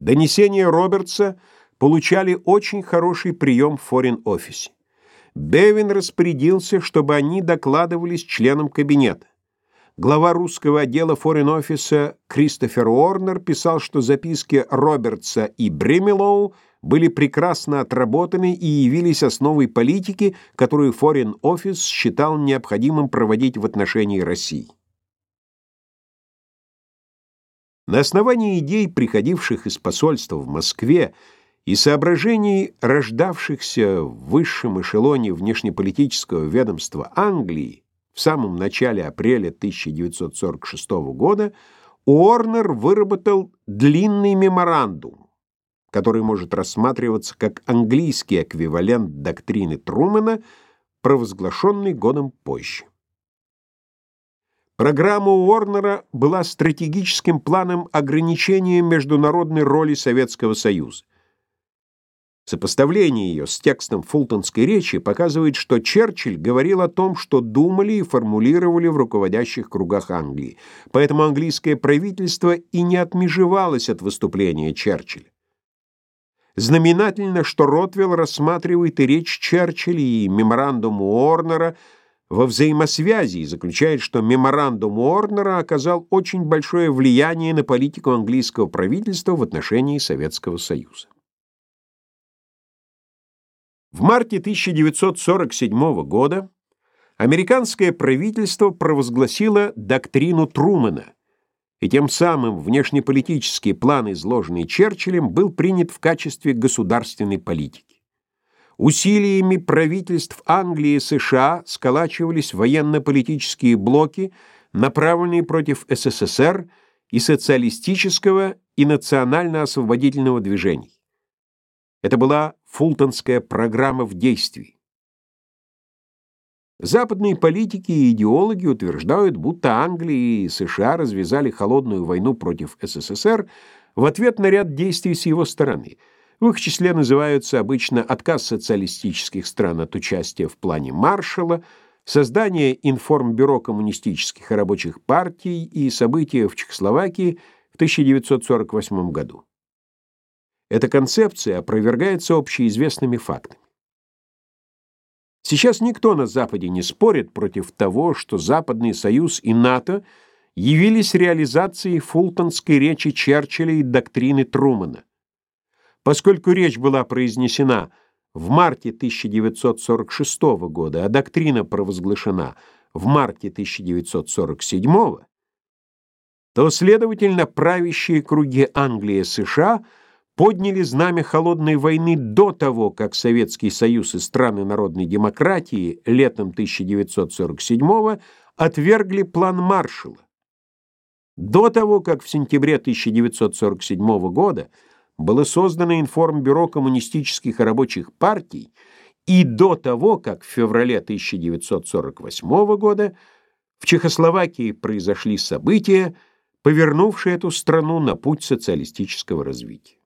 Донесения Робертса получали очень хороший прием в форин-офисе. Бевин распорядился, чтобы они докладывались членам кабинета. Глава русского отдела форин-офиса Кристофер Уорнер писал, что записки Робертса и Бремелоу были прекрасно отработаны и явились основой политики, которую форин-офис считал необходимым проводить в отношении России. На основании идей, приходивших из посольства в Москве, и соображений, рождавшихся в высшем эшелоне внешнеполитического ведомства Англии в самом начале апреля 1946 года, Уорнер выработал длинный меморандум, который может рассматриваться как английский эквивалент доктрины Трумэна, провозглашенный годом позже. Программа Уорнера была стратегическим планом ограничения международной роли Советского Союза. Сопоставление ее с текстом фултонской речи показывает, что Черчилль говорил о том, что думали и формулировали в руководящих кругах Англии. Поэтому английское правительство и не отмежевалось от выступления Черчилля. Знаменательно, что Ротвелл рассматривает и речь Черчилля, и меморандум Уорнера – во взаимосвязи и заключает, что меморандум Уорнера оказал очень большое влияние на политику английского правительства в отношении Советского Союза. В марте 1947 года американское правительство провозгласило доктрину Трумэна, и тем самым внешнеполитический план, изложенный Черчиллем, был принят в качестве государственной политики. Усилиями правительств Англии и США сколачивались военно-политические блоки, направленные против СССР и социалистического и национально-освободительного движений. Это была фултонская программа в действии. Западные политики и идеологи утверждают, будто Англия и США развязали холодную войну против СССР в ответ на ряд действий с его стороны – в их числе называются обычно отказ социалистических стран от участия в плане Маршалла, создание информбюро коммунистических и рабочих партий и события в Чехословакии в 1948 году. Эта концепция опровергается общеизвестными фактами. Сейчас никто на Западе не спорит против того, что Западный Союз и НАТО явились реализацией фултонской речи Черчилля и доктрины Трумэна. Поскольку речь была произнесена в марте 1946 года, а доктрина провозглашена в марте 1947 то, следовательно, правящие круги Англии и США подняли знамя холодной войны до того, как Советский Союз и страны народной демократии летом 1947 отвергли план Маршалла. До того, как в сентябре 1947 года было создано информбюро коммунистических и рабочих партий и до того, как в феврале 1948 года в Чехословакии произошли события, повернувшие эту страну на путь социалистического развития.